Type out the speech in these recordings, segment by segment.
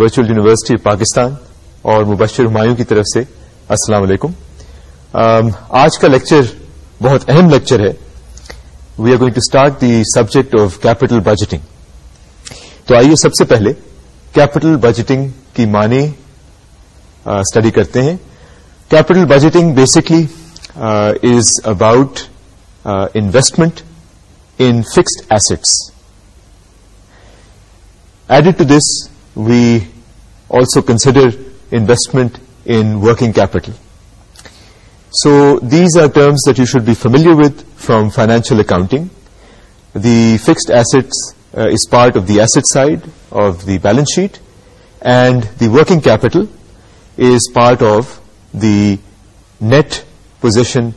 Virtual university of Pakistan اور مبشر ہمایوں کی طرف سے السلام علیکم آج کا لیکچر بہت اہم لیکچر ہے we are going to start the subject of capital budgeting تو آئیے سب سے پہلے کیپٹل بجٹنگ کی معنی اسٹڈی کرتے ہیں capital budgeting basically is about investment in fixed assets added to this we also consider investment in working capital so these are terms that you should be familiar with from financial accounting the fixed assets is part of the asset side of the balance sheet and the working capital is part of the net position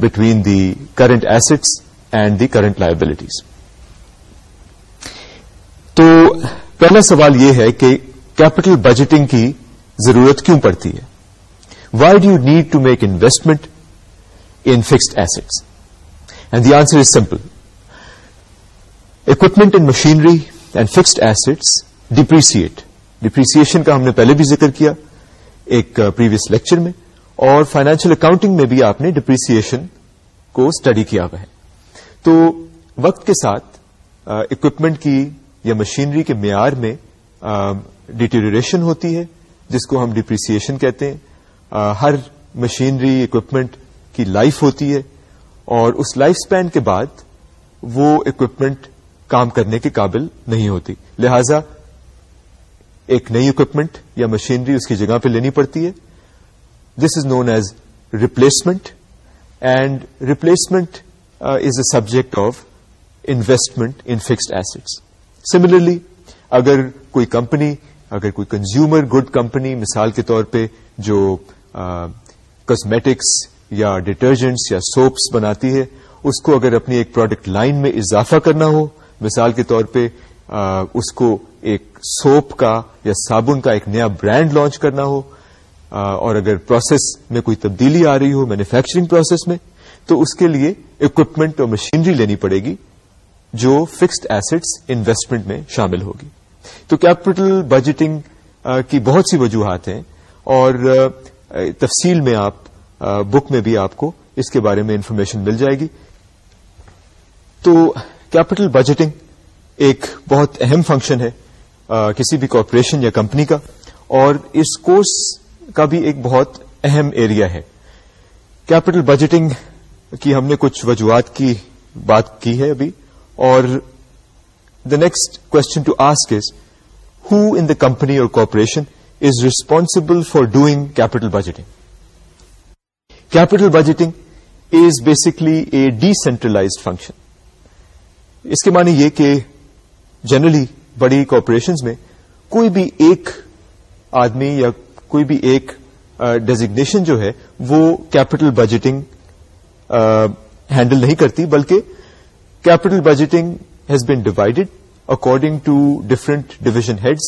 between the current assets and the current liabilities تو پہلا سوال یہ ہے کہ capital budgeting کی ضرورت کیوں پڑتی ہے why do you need to make investment in fixed assets and the answer is simple equipment in machinery and fixed assets depreciate depreciation کا ہم نے پہلے بھی ذکر کیا ایک پریویس uh, لیکچر میں اور فائنینشل اکاؤنٹنگ میں بھی آپ نے ڈپریسن کو اسٹڈی کیا ہوا ہے تو وقت کے ساتھ اکوپمنٹ uh, کی یا مشینری کے معیار میں um, ڈیٹیریشن ہوتی ہے جس کو ہم ڈپریسن کہتے ہیں ہر مشینری اکوپمنٹ کی لائف ہوتی ہے اور اس لائف اسپین کے بعد وہ اکوپمنٹ کام کرنے کے قابل نہیں ہوتی لہذا ایک نئی اکوپمنٹ یا مشینری اس کی جگہ پہ لینی پڑتی ہے this is known as replacement and replacement is a subject of investment in fixed assets similarly اگر کوئی کمپنی اگر کوئی کنزیومر گڈ کمپنی مثال کے طور پہ جو کاسمیٹکس یا ڈٹرجنٹس یا سوپس بناتی ہے اس کو اگر اپنی ایک پروڈکٹ لائن میں اضافہ کرنا ہو مثال کے طور پہ آ, اس کو ایک سوپ کا یا صابن کا ایک نیا برانڈ لانچ کرنا ہو آ, اور اگر پروسیس میں کوئی تبدیلی آ رہی ہو مینوفیکچرنگ پروسیس میں تو اس کے لیے اکوپمنٹ اور مشینری لینی پڑے گی جو فکسڈ ایسٹس انویسٹمنٹ میں شامل ہوگی تو کیپٹل بجٹنگ کی بہت سی وجوہات ہیں اور تفصیل میں آپ بک میں بھی آپ کو اس کے بارے میں انفارمیشن مل جائے گی تو کیپٹل بجٹنگ ایک بہت اہم فنکشن ہے کسی بھی کارپوریشن یا کمپنی کا اور اس کورس کا بھی ایک بہت اہم ایریا ہے کیپٹل بجٹنگ کی ہم نے کچھ وجوہات کی بات کی ہے ابھی اور دا نیکسٹ کون to asks in the company اور corporation is responsible for doing capital budgeting capital budgeting is basically a decentralize function اس کے معنی یہ کہ جنرلی بڑی کارپوریشنز میں کوئی بھی ایک آدمی یا کوئی بھی ایک ڈیزیگنیشن جو ہے وہ کیپٹل بجٹنگ ہینڈل نہیں کرتی بلکہ capital budgeting has been divided according to different division heads.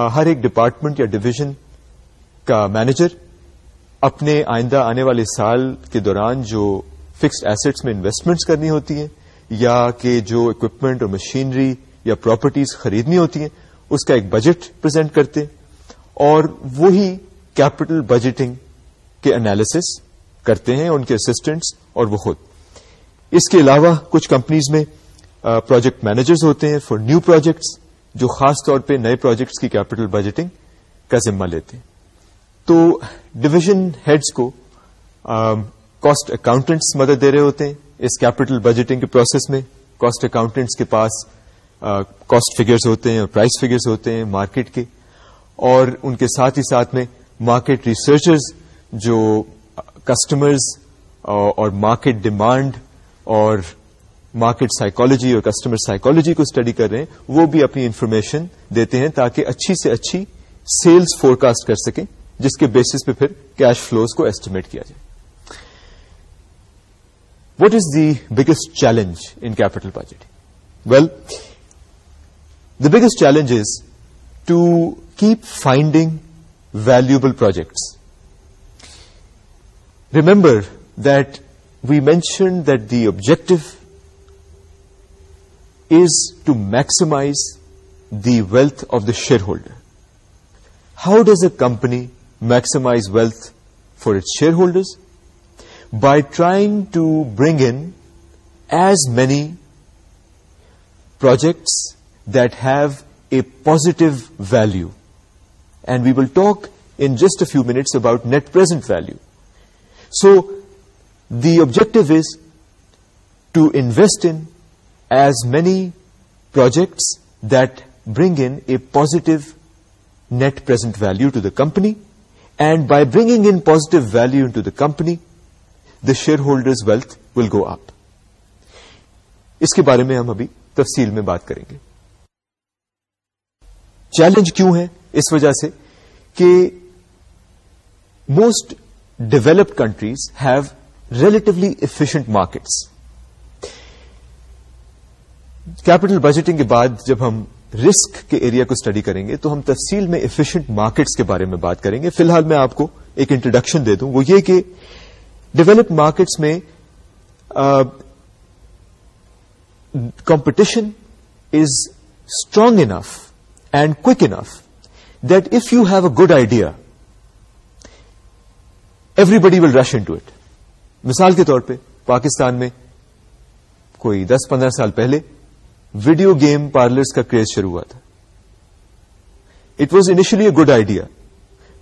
Uh, ہر ایک ڈپارٹمنٹ یا ڈویژن کا مینیجر اپنے آئندہ آنے والے سال کے دوران جو فکسڈ ایسٹس میں انویسٹمنٹس کرنی ہوتی ہیں یا کہ جو اکوپمنٹ اور مشینری یا پراپرٹیز خریدنی ہوتی ہیں اس کا ایک بجٹ پرزینٹ کرتے اور وہی کیپٹل بجٹنگ کے انالیس کرتے ہیں ان کے اسسٹنٹس اور وہ خود اس کے علاوہ کچھ کمپنیز میں پروجیکٹ مینیجرز ہوتے ہیں فار نیو پروجیکٹس جو خاص طور پہ نئے پروجیکٹس کی کیپٹل بجٹنگ کا ذمہ لیتے ہیں تو ڈویژن ہیڈس کو کاسٹ اکاؤنٹنٹس مدد دے رہے ہوتے ہیں اس کیپٹل بجٹنگ کے پروسیس میں کاسٹ اکاؤنٹنٹس کے پاس کاسٹ فگرس ہوتے ہیں اور پرائز فگرز ہوتے ہیں مارکیٹ کے اور ان کے ساتھ ہی ساتھ میں مارکیٹ ریسرچرز جو کسٹمرز اور مارکیٹ ڈیمانڈ اور مارکیٹ سائیکالوجی اور کسٹمر سائیکالوجی کو اسٹڈی کر رہے ہیں وہ بھی اپنی انفارمیشن دیتے ہیں تاکہ اچھی سے اچھی سیلس فور کاسٹ کر سکیں جس کے بیسس پہ پھر کیش فلوز کو ایسٹیمیٹ کیا جائے what is the biggest challenge in capital budget well the biggest challenge is to keep finding valuable projects remember that we mention that the objective is to maximize the wealth of the shareholder. How does a company maximize wealth for its shareholders? By trying to bring in as many projects that have a positive value. And we will talk in just a few minutes about net present value. So the objective is to invest in as many projects that bring in a positive net present value to the company and by bringing in positive value to the company the shareholders wealth will go up اس کے بارے میں ہم ابھی تفصیل میں بات کریں گے چیلنج کیوں ہے اس وجہ سے کہ most developed countries have relatively efficient markets capital budgeting کے بعد جب ہم رسک کے ایریا کو اسٹڈی کریں گے تو ہم تفصیل میں افیشئنٹ مارکیٹس کے بارے میں بات کریں گے فی الحال میں آپ کو ایک انٹروڈکشن دے دوں وہ یہ کہ ڈیولپ مارکیٹس میں competition is strong enough and quick enough that if you have a good idea everybody will rush to it مثال کے طور پہ پاکستان میں کوئی دس پندرہ سال پہلے ویڈیو گیم پارلرس کا کریز شروع ہوا تھا it was initially a good idea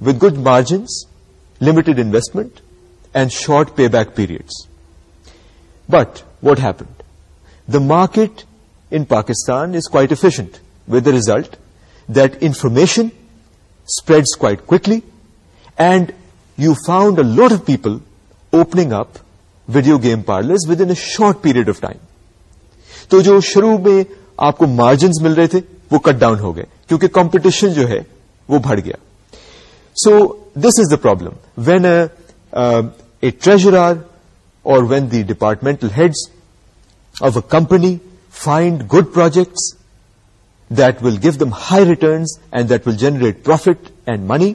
with good margins limited investment and short payback periods but what happened the market in Pakistan is quite efficient with the result that information spreads quickly and you found a lot of people opening up video game parlours within a short period of time تو جو شروع میں آپ کو margins مل رہے تھے وہ کٹ ڈاؤن ہو گئے کیونکہ کمپٹیشن جو ہے وہ بڑھ گیا so this is the problem when a treasurer اور when the departmental heads of a company find good projects that will give them high returns and that will generate profit and money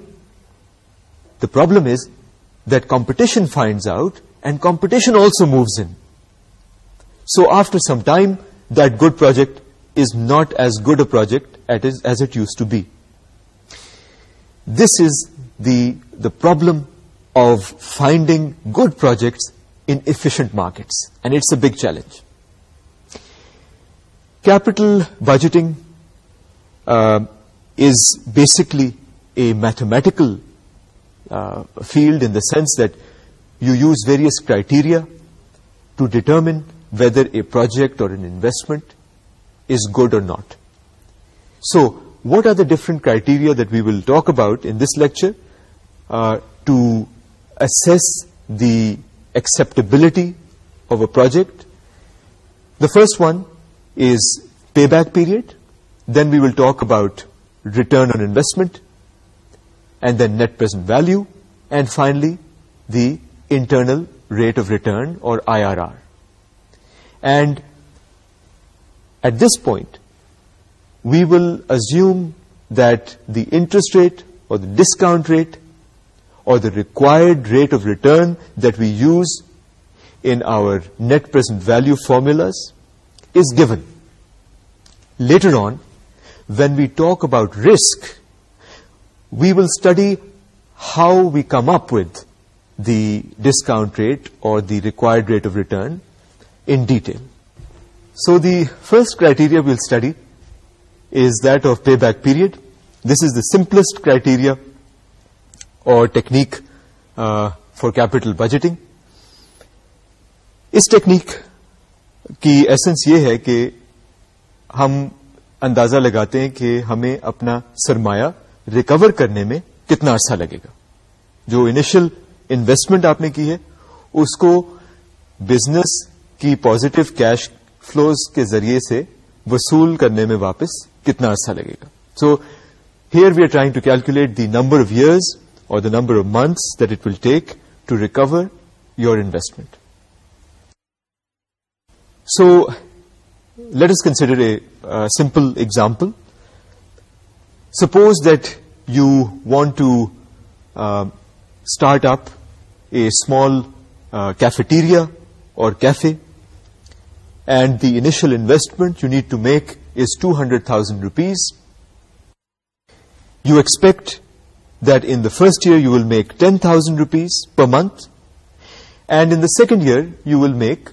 the problem is that competition finds out and competition also moves in So after some time, that good project is not as good a project as it used to be. This is the problem of finding good projects in efficient markets, and it's a big challenge. Capital budgeting uh, is basically a mathematical uh, field in the sense that you use various criteria to determine whether a project or an investment is good or not. So, what are the different criteria that we will talk about in this lecture uh, to assess the acceptability of a project? The first one is payback period, then we will talk about return on investment, and then net present value, and finally the internal rate of return or IRR. And at this point, we will assume that the interest rate or the discount rate or the required rate of return that we use in our net present value formulas is given. Later on, when we talk about risk, we will study how we come up with the discount rate or the required rate of return detail so the first criteria we'll study is that of payback period this is the simplest criteria اور technique for capital budgeting اس technique کی essence یہ ہے کہ ہم اندازہ لگاتے ہیں کہ ہمیں اپنا سرمایہ ریکور کرنے میں کتنا عرصہ لگے گا جو انیشل انویسٹمنٹ آپ نے کی ہے اس کو بزنس کی پازیٹو کیش فلوز کے ذریعے سے وصول کرنے میں واپس کتنا عرصہ لگے گا so here we are trying to calculate the number of years اور the number of months that it will take to recover your investment so let us consider a simple example suppose that you want to start up a small cafeteria اور cafe and the initial investment you need to make is 200,000 rupees. You expect that in the first year you will make 10,000 rupees per month, and in the second year you will make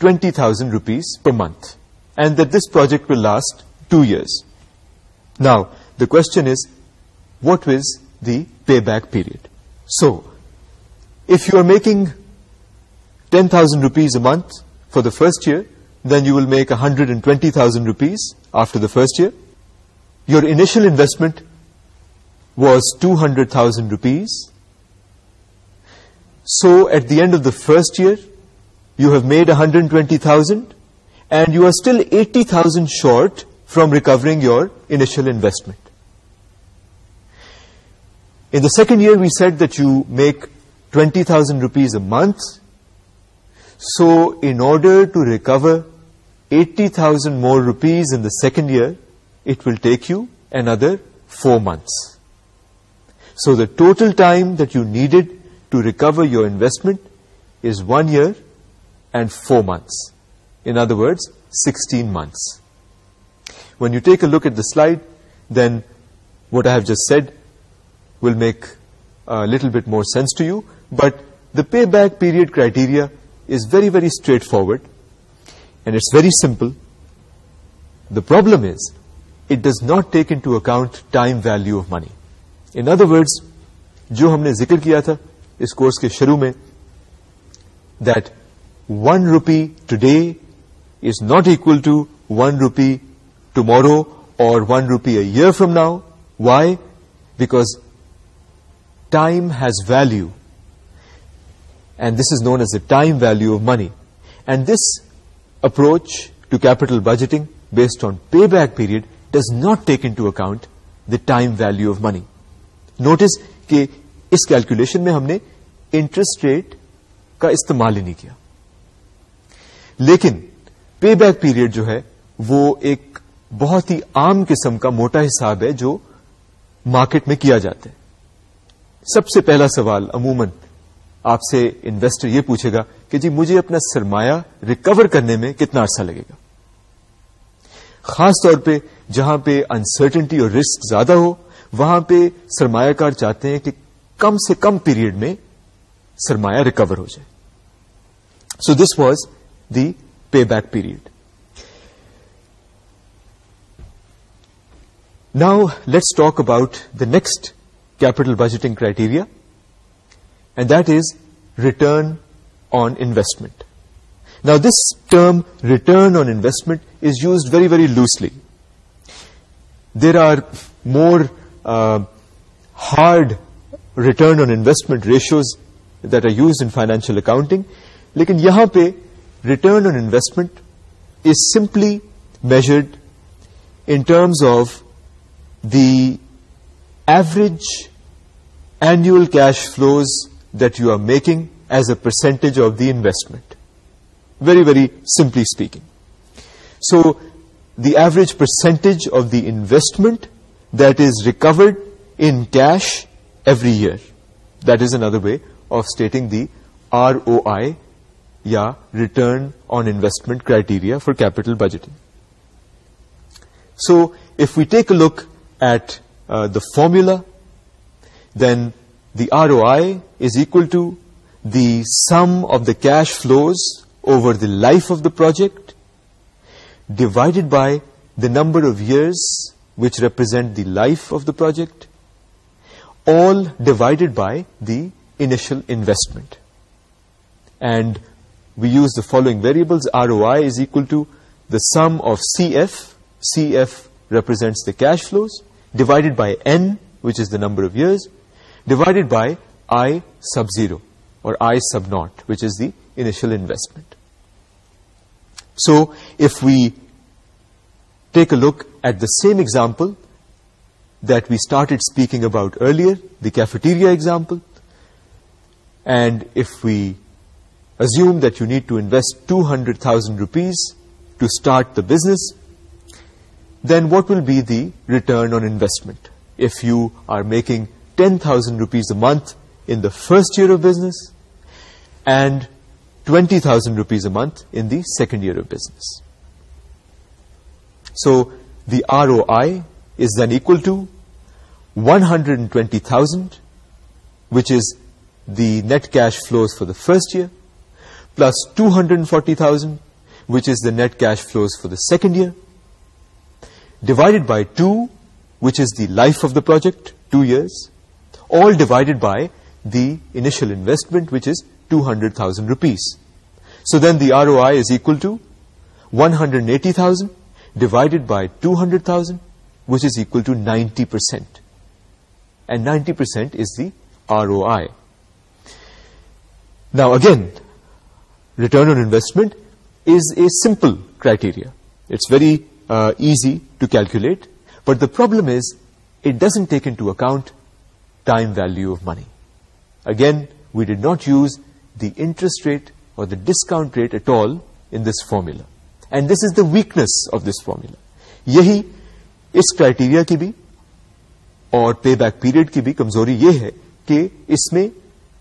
20,000 rupees per month, and that this project will last 2 years. Now, the question is, what is the payback period? So, if you are making 10,000 rupees a month for the first year, then you will make 120,000 rupees after the first year. Your initial investment was 200,000 rupees. So at the end of the first year, you have made 120,000 and you are still 80,000 short from recovering your initial investment. In the second year, we said that you make 20,000 rupees a month. So in order to recover 80,000 more rupees in the second year, it will take you another 4 months. So the total time that you needed to recover your investment is 1 year and 4 months. In other words, 16 months. When you take a look at the slide, then what I have just said will make a little bit more sense to you. But the payback period criteria is very, very straightforward. It's very simple the problem is it does not take account time value of money other words جو ہم نے ذکر کیا تھا اس course کے شروع میں that one rupee today is not equal to one rupee tomorrow morrow اور one rupee a year from now why because time has value and this is known as a time value of money and this approach to capital budgeting based on payback period not not into to account time time value of money notes کہ اس calculation میں ہم نے interest rate کا استعمال ہی نہیں کیا لیکن پے بیک پیریڈ جو ہے وہ ایک بہت ہی عام قسم کا موٹا حساب ہے جو مارکیٹ میں کیا جاتا ہے سب سے پہلا سوال عموماً آپ سے انویسٹر یہ پوچھے گا کہ جی مجھے اپنا سرمایہ ریکور کرنے میں کتنا عرصہ لگے گا خاص طور پہ جہاں پہ انسرٹنٹی اور رسک زیادہ ہو وہاں پہ سرمایہ کار چاہتے ہیں کہ کم سے کم پیریڈ میں سرمایہ ریکور ہو جائے so this was the payback period now let's talk about the next capital budgeting criteria that is return on investment نا this term return on investment is used very very loosely there are more hard return on investment ratios that are used in financial accounting لیکن یہاں پہ return on investment is simply measured in terms of the average in cash flows that you are making as a percentage of the investment, very, very simply speaking. So the average percentage of the investment that is recovered in cash every year. That is another way of stating the ROI, ya return on investment criteria for capital budgeting. So if we take a look at uh, the formula, then the ROI is equal to the sum of the cash flows over the life of the project divided by the number of years which represent the life of the project, all divided by the initial investment. And we use the following variables. ROI is equal to the sum of CF, CF represents the cash flows, divided by N, which is the number of years, divided by I sub 0 or I sub naught, which is the initial investment. So if we take a look at the same example that we started speaking about earlier, the cafeteria example, and if we assume that you need to invest 200,000 rupees to start the business, then what will be the return on investment if you are making 10,000 rupees a month in the first year of business and 20,000 rupees a month in the second year of business. So the ROI is then equal to 120,000, which is the net cash flows for the first year, plus 240,000, which is the net cash flows for the second year, divided by 2, which is the life of the project, 2 years, all divided by the initial investment, which is 200,000 rupees. So then the ROI is equal to 180,000 divided by 200,000, which is equal to 90%. And 90% is the ROI. Now again, return on investment is a simple criteria. It's very uh, easy to calculate, but the problem is it doesn't take into account time value of money again we do not use the interest rate اور the discount rate at all in this formula and this is the weakness of this formula یہی اس criteria کی بھی اور pay back period کی بھی کمزوری یہ ہے کہ اس میں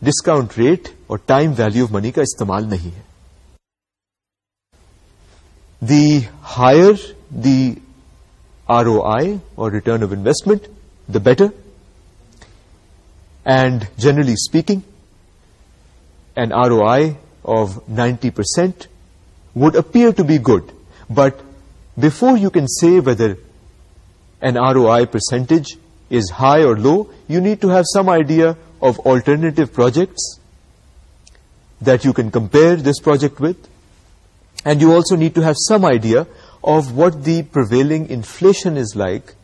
ڈسکاؤنٹ ریٹ اور ٹائم ویلو آف منی کا استعمال نہیں ہے the higher the R O I اور return of investment the better And generally speaking, an ROI of 90% would appear to be good. But before you can say whether an ROI percentage is high or low, you need to have some idea of alternative projects that you can compare this project with. And you also need to have some idea of what the prevailing inflation is like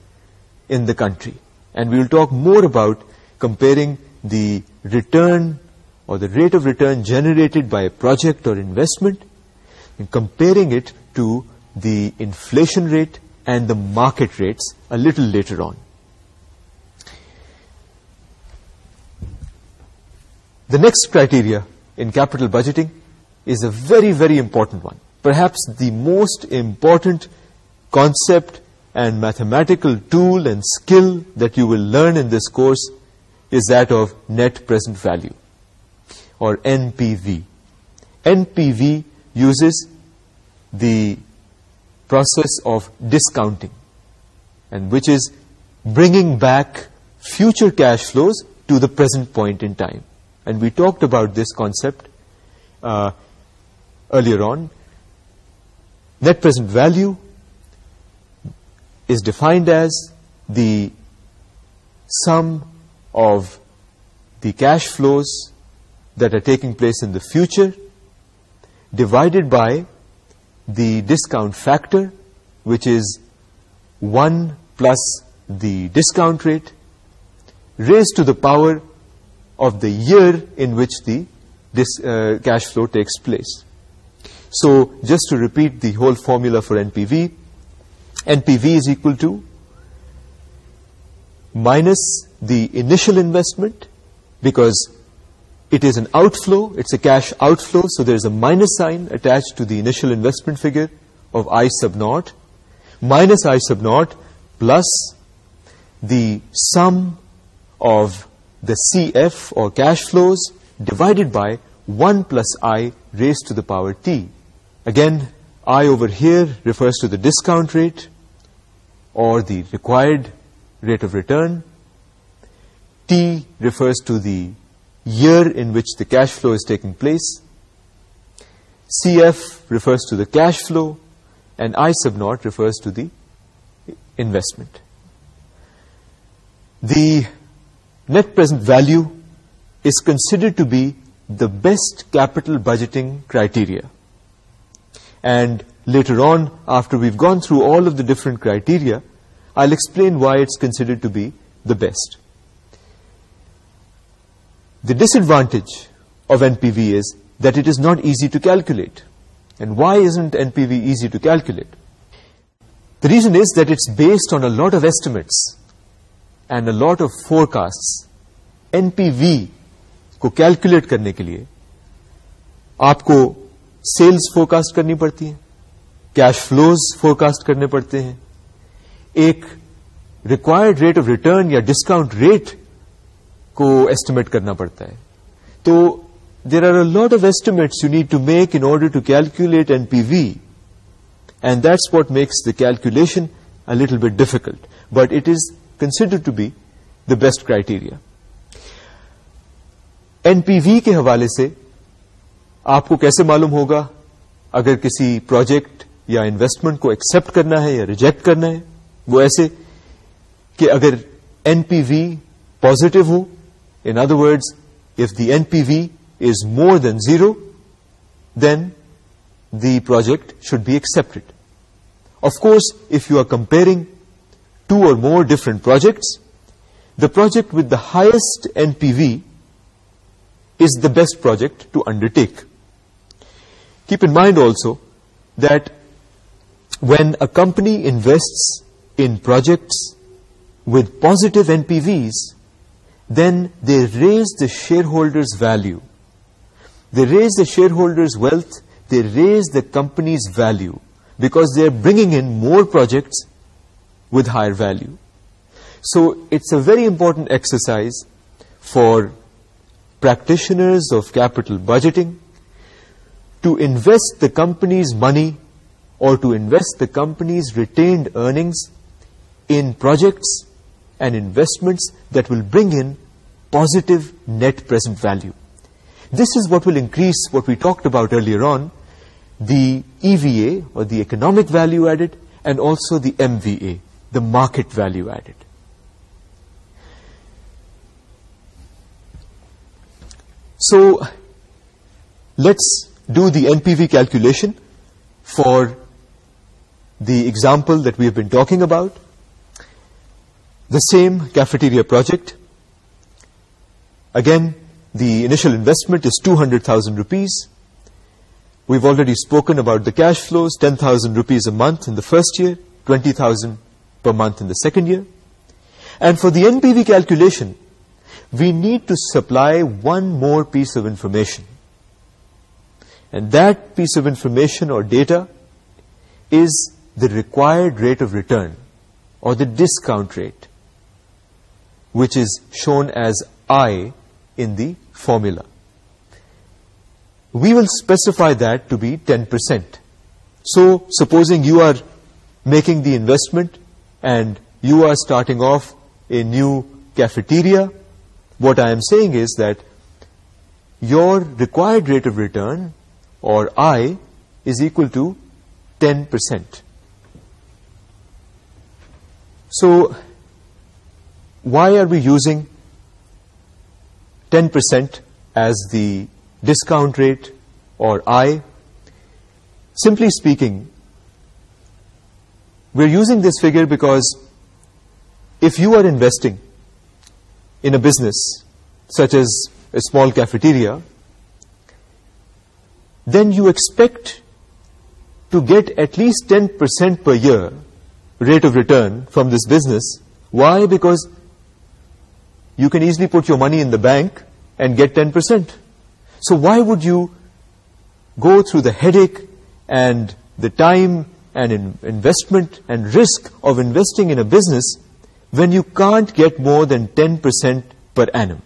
in the country. And we will talk more about comparing the return or the rate of return generated by a project or investment and comparing it to the inflation rate and the market rates a little later on. The next criteria in capital budgeting is a very, very important one, perhaps the most important concept and mathematical tool and skill that you will learn in this course is that of net present value, or NPV. NPV uses the process of discounting, and which is bringing back future cash flows to the present point in time. And we talked about this concept uh, earlier on. Net present value is defined as the sum of the cash flows that are taking place in the future divided by the discount factor, which is 1 plus the discount rate raised to the power of the year in which the uh, cash flow takes place. So just to repeat the whole formula for NPV, NPV is equal to minus the initial investment, because it is an outflow, it's a cash outflow, so there's a minus sign attached to the initial investment figure of I sub naught, minus I sub naught plus the sum of the CF or cash flows divided by 1 plus I raised to the power t. Again, I over here refers to the discount rate or the required rate of return. T refers to the year in which the cash flow is taking place. CF refers to the cash flow, and I sub naught refers to the investment. The net present value is considered to be the best capital budgeting criteria. And later on, after we've gone through all of the different criteria, I'll why it's it's to be the best best. Disadvantage of NPV P V is that it is not easy to calculate and why easy to P V easy to calculate reason is that it's based on estimates lot of lot and forecasts. Lot of forecast N P V کو calculate کرنے کے لیے آپ کو sales forecast کرنی پڑتی ہیں cash flows four cost کرنے پڑتے ہیں ایک ریکوائرڈ ریٹ آف ریٹرن یا ڈسکاؤنٹ ریٹ کو ایسٹیمیٹ کرنا پڑتا ہے تو there are a lot of estimate you need to make in order to calculate N P V and that's what makes the calculation little bit difficult but it is consider to be the best criteria N P V کے حوالے سے آپ کو کیسے معلوم ہوگا اگر کسی پروجیکٹ یا انویسٹمنٹ کو ایکسپٹ کرنا ہے یا ریجیکٹ کرنا ہے وہ ایسے کہ اگر N P V positive who in other words if the N P V is more than zero then the project should be accepted except of course if you are comparing two اور more different projects the project with the highest N P V is the best project to undertake keep in mind also that when a company invest in projects with positive NPVs, then they raise the shareholders' value. They raise the shareholders' wealth, they raise the company's value, because they're bringing in more projects with higher value. So it's a very important exercise for practitioners of capital budgeting to invest the company's money, or to invest the company's retained earnings in projects and investments that will bring in positive net present value. This is what will increase what we talked about earlier on, the EVA, or the economic value added, and also the MVA, the market value added. So let's do the NPV calculation for the example that we have been talking about. The same cafeteria project. Again, the initial investment is 200,000 rupees. We've already spoken about the cash flows, 10,000 rupees a month in the first year, 20,000 per month in the second year. And for the NPV calculation, we need to supply one more piece of information. And that piece of information or data is the required rate of return or the discount rate which is shown as I in the formula. We will specify that to be 10%. So supposing you are making the investment and you are starting off a new cafeteria, what I am saying is that your required rate of return, or I, is equal to 10%. So why are we using 10% as the discount rate or I? Simply speaking, we're using this figure because if you are investing in a business such as a small cafeteria, then you expect to get at least 10% per year rate of return from this business. Why? Because you can easily put your money in bank and get ten percent so why would you go through that ایک and the time and investment and risk of investing in business when you can't get more than ten percent per annum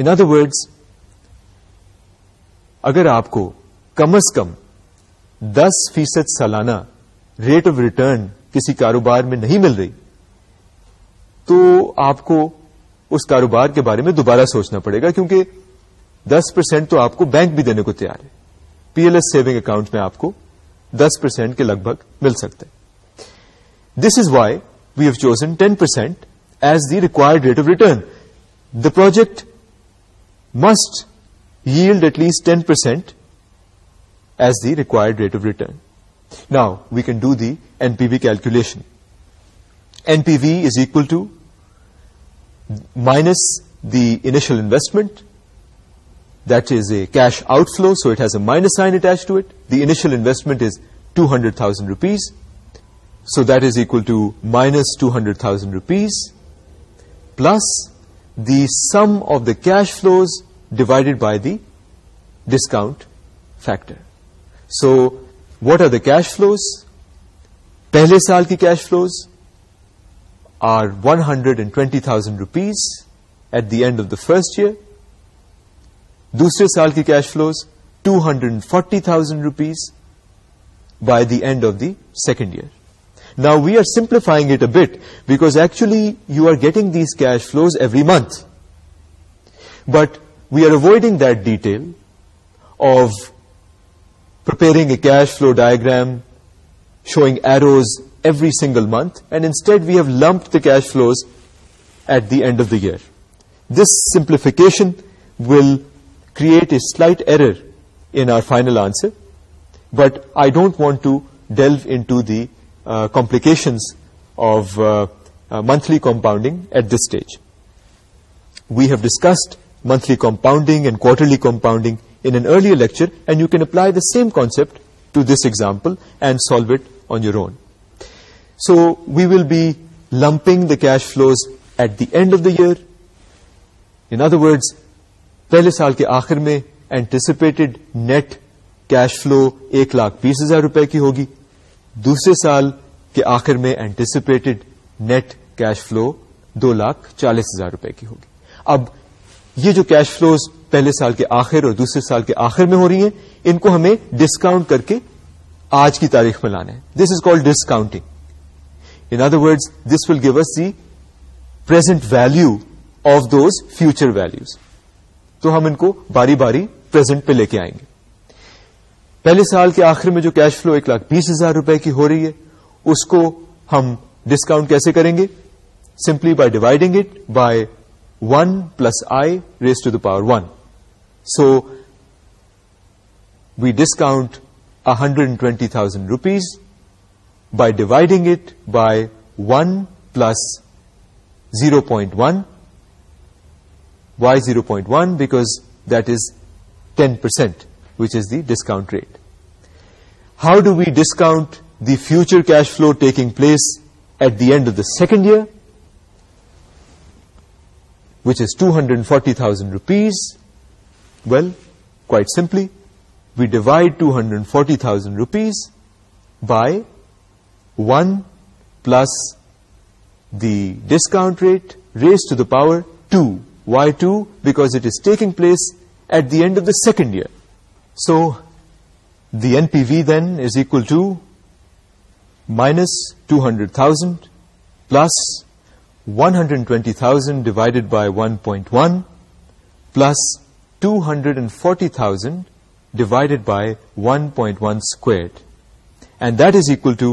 in other words اگر آپ کو کم از کم دس فیصد سالانہ rate of return کسی کاروبار میں نہیں مل رہی تو آپ کو اس کاروبار کے بارے میں دوبارہ سوچنا پڑے گا کیونکہ دس پرسینٹ تو آپ کو بینک بھی دینے کو تیار ہے P L S saving account میں آپ کو دس پرسینٹ کے لگ بھگ مل سکتے ہیں this is why we have chosen ten percent as the required rate of return the project must yield at least ten percent as the required rate of return now we can do the N P V calculation N P V is equal to minus the initial investment that is a cash outflow so it has a minus I attach to it the initial investment is two hundred thousand rupees so that is equal to minus two hundred thousand rupees plus the sum of the cash flows divided by the discount factor so what are the cash flows پہلے سال کی cash flows ر one hundred and twenty thousand rupees at the end of the first year دوسرے سال کی cash flows two hundred and forty thousand rupees by the end of the second year now we are simplifying it a bit basically you are getting these cash flows every month but we are avoiding detail of preparing a cash flow diagram showing arrows every single month, and instead we have lumped the cash flows at the end of the year. This simplification will create a slight error in our final answer, but I don't want to delve into the uh, complications of uh, uh, monthly compounding at this stage. We have discussed monthly compounding and quarterly compounding in an earlier lecture, and you can apply the same concept to this example and solve it on your own. So we will be lumping the cash flows at the end of the year in other words, پہلے سال کے آخر میں anticipated net cash flow ایک لاکھ بیس ہزار روپے کی ہوگی دوسرے سال کے آخر میں اینٹیسپیٹڈ نیٹ کیش فلو دو لاکھ چالیس ہزار روپے کی ہوگی اب یہ جو کیش فلوز پہلے سال کے آخر اور دوسرے سال کے آخر میں ہو رہی ہیں ان کو ہمیں ڈسکاؤنٹ کر کے آج کی تاریخ میں لانا ہے this is call discounting other words this will give the present value of those future values تو ہم ان کو باری باری پرزینٹ پہ لے کے آئیں گے پہلے سال کے آخر میں جو کیش فلو ایک لاکھ بیس ہزار روپے کی ہو رہی ہے اس کو ہم ڈسکاؤنٹ کیسے کریں گے simply by dividing it by one plus I raise to the power one so we discount hundred and twenty thousand rupees by dividing it by 1 plus 0.1. Why 0.1? Because that is 10%, which is the discount rate. How do we discount the future cash flow taking place at the end of the second year, which is 240,000 rupees? Well, quite simply, we divide 240,000 rupees by 1 plus the discount rate raised to the power 2. Why 2? Because it is taking place at the end of the second year. So the NPV then is equal to minus 200,000 plus 120,000 divided by 1.1 plus 240,000 divided by 1.1 squared. And that is equal to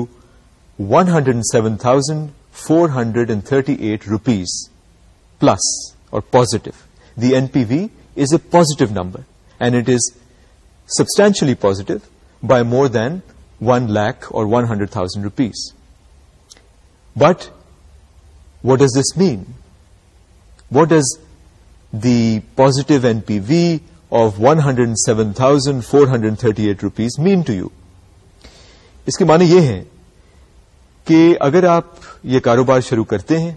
one hundred seven thousand four hundred and thirty eight rupees plus or positive the N P V is a positive number and it is substantially positive by more than one lakh or one hundred thousand rupees but what does this mean what is the positive N P V or one hundred seven thousand four hundred thirty eight rupees mean to you اس کے معنی یہ ہے کہ اگر آپ یہ کاروبار شروع کرتے ہیں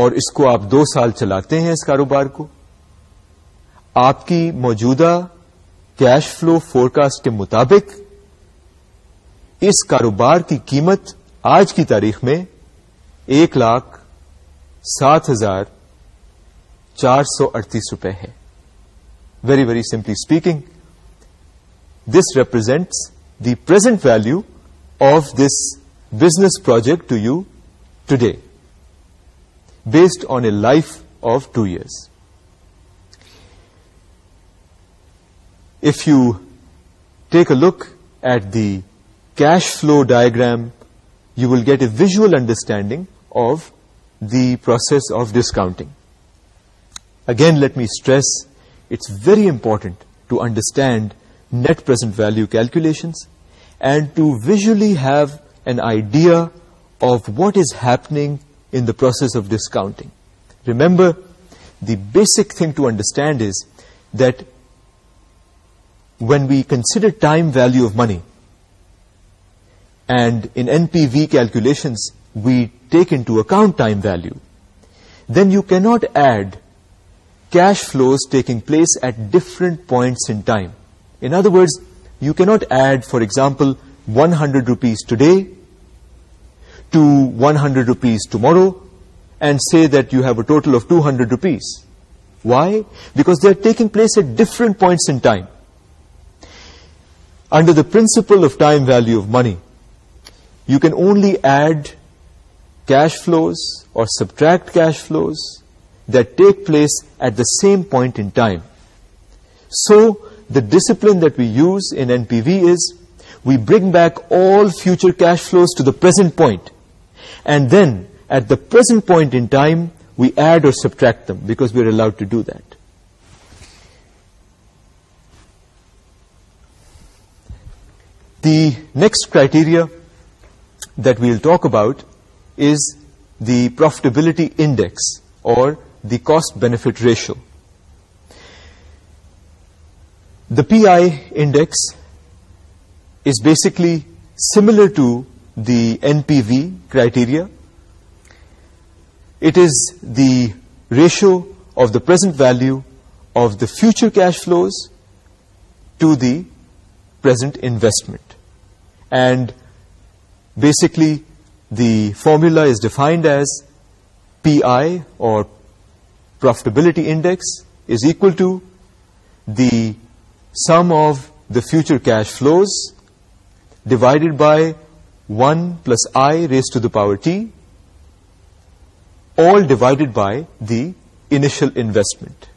اور اس کو آپ دو سال چلاتے ہیں اس کاروبار کو آپ کی موجودہ کیش فلو فور کاسٹ کے مطابق اس کاروبار کی قیمت آج کی تاریخ میں ایک لاکھ سات ہزار چار سو اڑتیس روپے ہے very very simply speaking this represents the present value of this business project to you today based on a life of 2 years. If you take a look at the cash flow diagram, you will get a visual understanding of the process of discounting. Again, let me stress, it's very important to understand net present value calculations and to visually have an idea of what is happening in the process of discounting. Remember, the basic thing to understand is that when we consider time value of money, and in NPV calculations, we take into account time value, then you cannot add cash flows taking place at different points in time. In other words, you cannot add, for example, 100 rupees today to 100 rupees tomorrow, and say that you have a total of 200 rupees. Why? Because they are taking place at different points in time. Under the principle of time value of money, you can only add cash flows or subtract cash flows that take place at the same point in time. So, the discipline that we use in NPV is we bring back all future cash flows to the present point. And then, at the present point in time, we add or subtract them, because we are allowed to do that. The next criteria that we will talk about is the profitability index, or the cost-benefit ratio. The PI index is basically similar to the NPV criteria. It is the ratio of the present value of the future cash flows to the present investment. And basically the formula is defined as PI, or profitability index, is equal to the sum of the future cash flows divided by 1 plus I raised to the power t, all divided by the initial investment.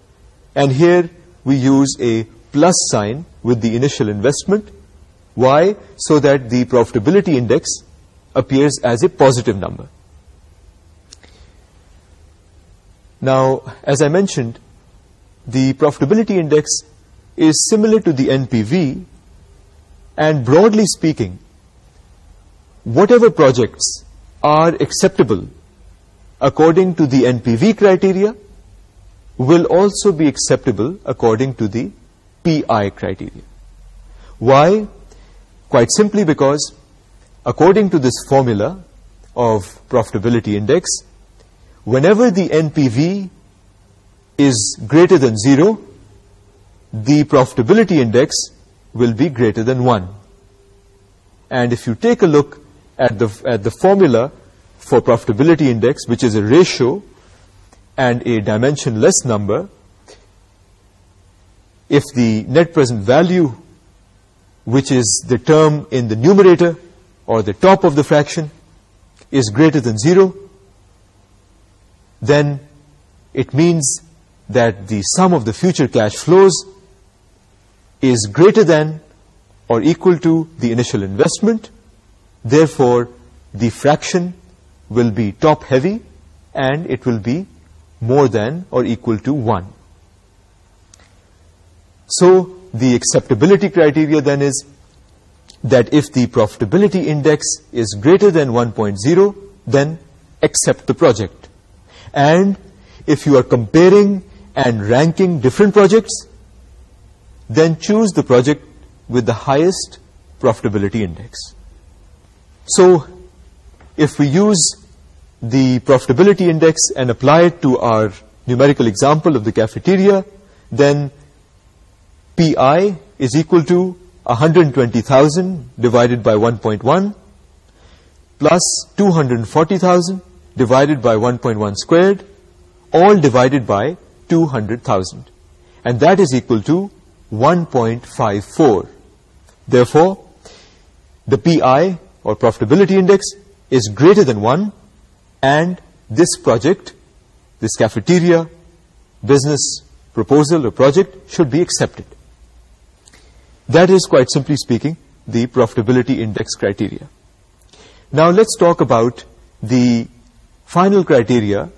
And here we use a plus sign with the initial investment. Why? So that the profitability index appears as a positive number. Now, as I mentioned, the profitability index is similar to the NPV and broadly speaking, whatever projects are acceptable according to the NPV criteria will also be acceptable according to the PI criteria. Why? Quite simply because according to this formula of profitability index, whenever the NPV is greater than 0, the profitability index will be greater than 1. And if you take a look at the formula for profitability index, which is a ratio and a dimensionless number, if the net present value, which is the term in the numerator or the top of the fraction, is greater than 0, then it means that the sum of the future cash flows is greater than or equal to the initial investment. Therefore, the fraction will be top heavy and it will be more than or equal to 1. So, the acceptability criteria then is that if the profitability index is greater than 1.0, then accept the project. And if you are comparing and ranking different projects, then choose the project with the highest profitability index. So if we use the profitability index and apply it to our numerical example of the cafeteria, then PI is equal to 120,000 divided by 1.1 plus 240,000 divided by 1.1 squared, all divided by 200,000. And that is equal to 1.54. Therefore, the PI or profitability index is greater than 1, and this project, this cafeteria business proposal or project, should be accepted. That is, quite simply speaking, the profitability index criteria. Now let's talk about the final criteria,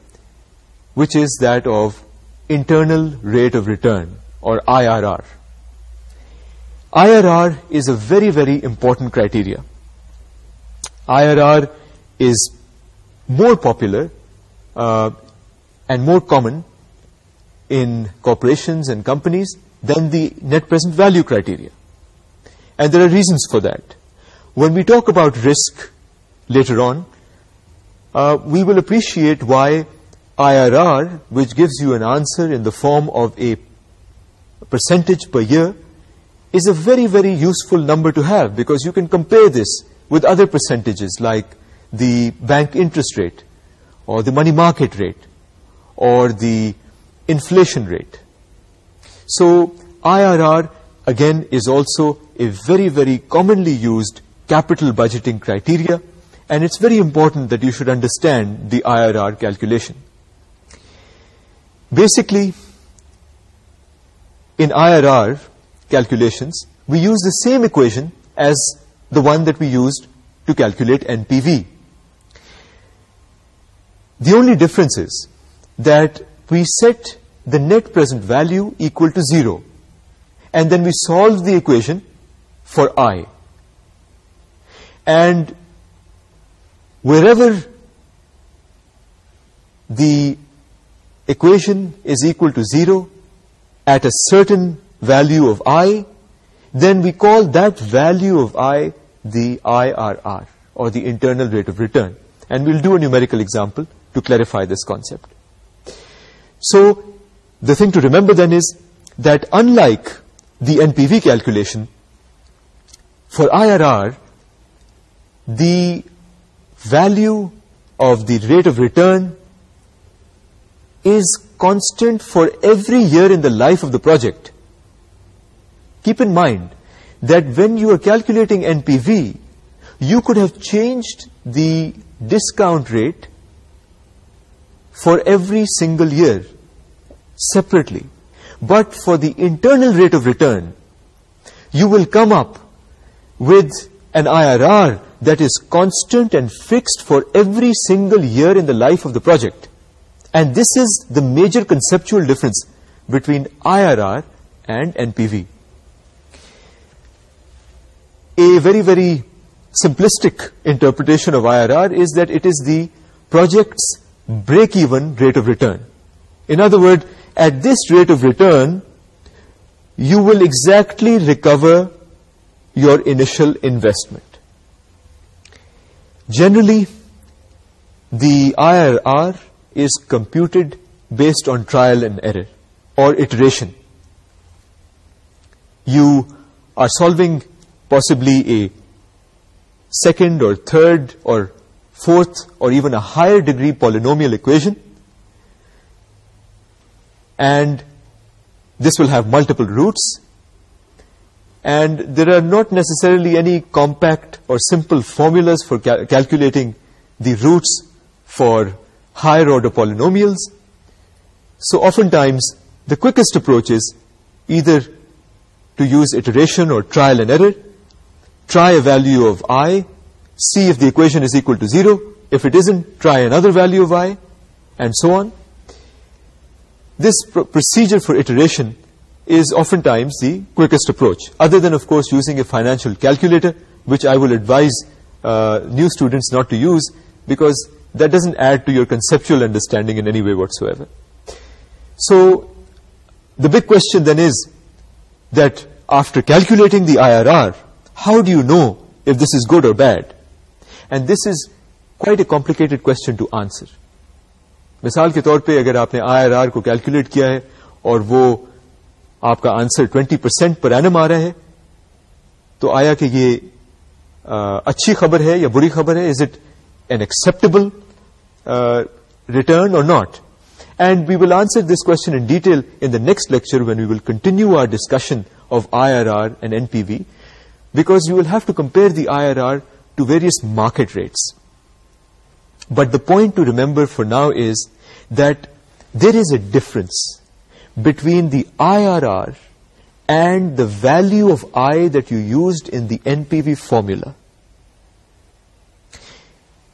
which is that of internal rate of return, or IRR. IRR is a very, very important criteria. IRR is more popular uh, and more common in corporations and companies than the net present value criteria. And there are reasons for that. When we talk about risk later on, uh, we will appreciate why IRR, which gives you an answer in the form of a percentage per year, is a very, very useful number to have, because you can compare this with other percentages like the bank interest rate or the money market rate or the inflation rate. So IRR, again, is also a very, very commonly used capital budgeting criteria, and it's very important that you should understand the IRR calculation. Basically, in IRR, calculations, we use the same equation as the one that we used to calculate NPV. The only difference is that we set the net present value equal to 0, and then we solve the equation for I. And wherever the equation is equal to 0 at a certain value of I, then we call that value of I the IRR, or the internal rate of return. And we'll do a numerical example to clarify this concept. So the thing to remember then is that unlike the NPV calculation, for IRR, the value of the rate of return is constant for every year in the life of the project. Keep in mind that when you are calculating NPV, you could have changed the discount rate for every single year separately. But for the internal rate of return, you will come up with an IRR that is constant and fixed for every single year in the life of the project. And this is the major conceptual difference between IRR and NPV a very, very simplistic interpretation of IRR is that it is the project's break-even rate of return. In other words, at this rate of return, you will exactly recover your initial investment. Generally, the IRR is computed based on trial and error or iteration. You are solving possibly a second or third or fourth or even a higher degree polynomial equation, and this will have multiple roots, and there are not necessarily any compact or simple formulas for calculating the roots for higher order polynomials. So oftentimes the quickest approach is either to use iteration or trial and error, Try a value of I, see if the equation is equal to 0. If it isn't, try another value of I, and so on. This procedure for iteration is oftentimes the quickest approach, other than, of course, using a financial calculator, which I will advise uh, new students not to use, because that doesn't add to your conceptual understanding in any way whatsoever. So the big question then is that after calculating the IRR, how do you know if this is good or bad and this is quite a complicated answer. مثال کے طور پہ اگر آپ نے I R R کو calculate کیا ہے اور وہ آپ کا answer twenty percent per annum آ رہا ہے تو آیا کہ یہ اچھی خبر ہے یا بری خبر ہے is it an acceptable return or not and we will answer this question in detail in the next lecture when we will continue our discussion of I R R and N P V because you will have to compare the IRR to various market rates. But the point to remember for now is that there is a difference between the IRR and the value of I that you used in the NPV formula.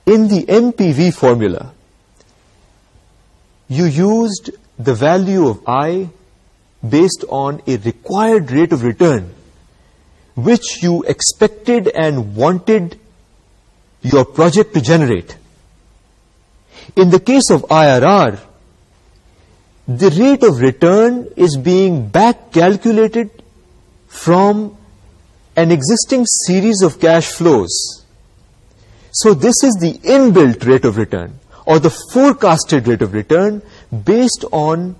In the NPV formula, you used the value of I based on a required rate of return which you expected and wanted your project to generate. In the case of IRR, the rate of return is being back calculated from an existing series of cash flows. So this is the inbuilt rate of return, or the forecasted rate of return, based on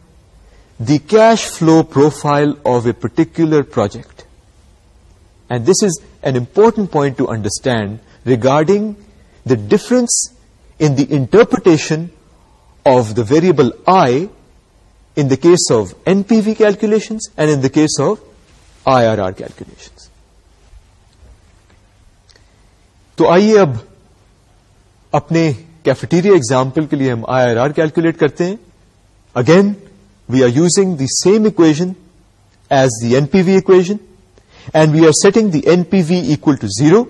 the cash flow profile of a particular project. And this is an important point to understand regarding the difference in the interpretation of the variable I in the case of N P V calculation and in the case of I R R calculation تو آئیے اب اپنے cafeteria example کے لیے ہم I R R calculate کرتے ہیں again we are using the same equation as the N P V equation and we are setting the NPV equal to 0.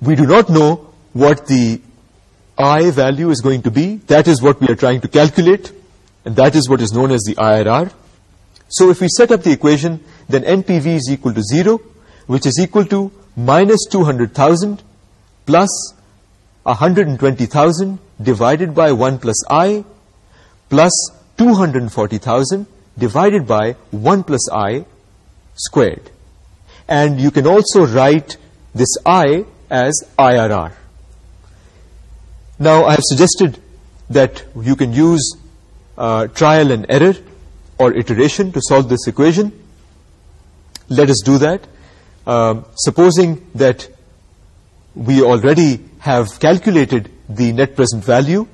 We do not know what the I value is going to be. That is what we are trying to calculate, and that is what is known as the IRR. So if we set up the equation, then NPV is equal to 0, which is equal to minus 200,000 plus 120,000 divided by 1 plus I plus 240,000 divided by 1 plus I squared. And you can also write this I as IRR. Now, I have suggested that you can use uh, trial and error or iteration to solve this equation. Let us do that. Um, supposing that we already have calculated the net present value,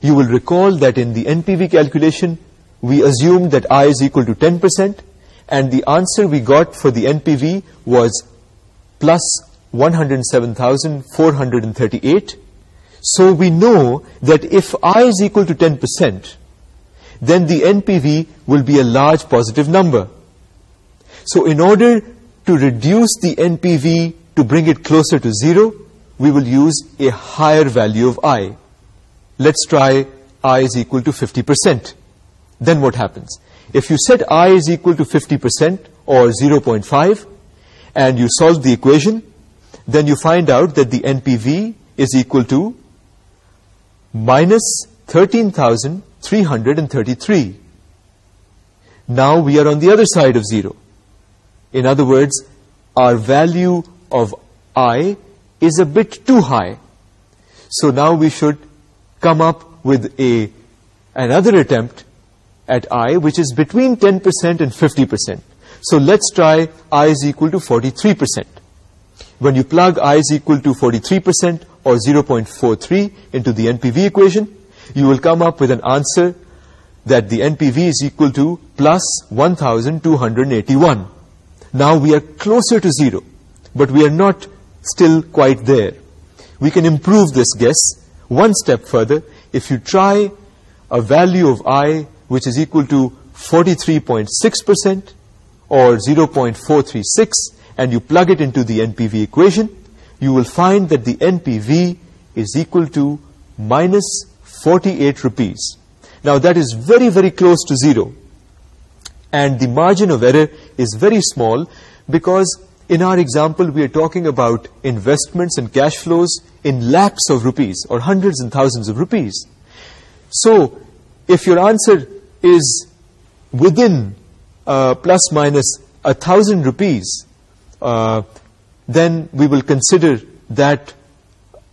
you will recall that in the NPV calculation, we assumed that I is equal to 10%. And the answer we got for the NPV was plus 107,438. So we know that if I is equal to 10%, then the NPV will be a large positive number. So in order to reduce the NPV to bring it closer to zero, we will use a higher value of I. Let's try I is equal to 50%. Then what happens? If you set I is equal to 50% or 0.5 and you solve the equation, then you find out that the NPV is equal to minus 13,333. Now we are on the other side of zero. In other words, our value of I is a bit too high. So now we should come up with another attempt at I, which is between 10% and 50%. So let's try I is equal to 43%. When you plug I is equal to 43% or 0.43 into the NPV equation, you will come up with an answer that the NPV is equal to plus 1,281. Now we are closer to zero, but we are not still quite there. We can improve this guess one step further if you try a value of I which is equal to 43.6% or 0.436, and you plug it into the NPV equation, you will find that the NPV is equal to minus 48 rupees. Now that is very, very close to zero. And the margin of error is very small, because in our example we are talking about investments and cash flows in lakhs of rupees or hundreds and thousands of rupees. So if your answer is within uh, plus minus 1,000 rupees, uh, then we will consider that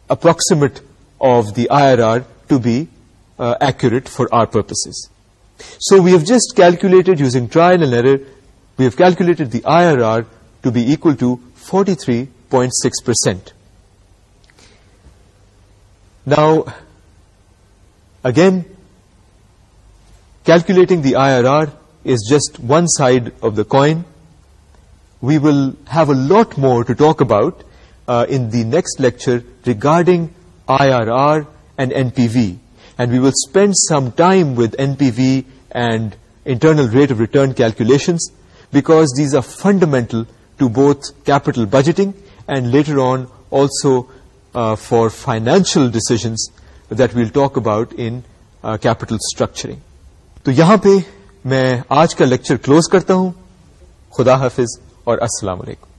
approximate of the IRR to be uh, accurate for our purposes. So we have just calculated, using trial and error, we have calculated the IRR to be equal to 43.6%. Now, again, Calculating the IRR is just one side of the coin. We will have a lot more to talk about uh, in the next lecture regarding IRR and NPV. And we will spend some time with NPV and internal rate of return calculations, because these are fundamental to both capital budgeting and later on also uh, for financial decisions that we'll talk about in uh, capital structuring. تو یہاں پہ میں آج کا lecture close کرتا ہوں خدا حافظ اور السلام علیکم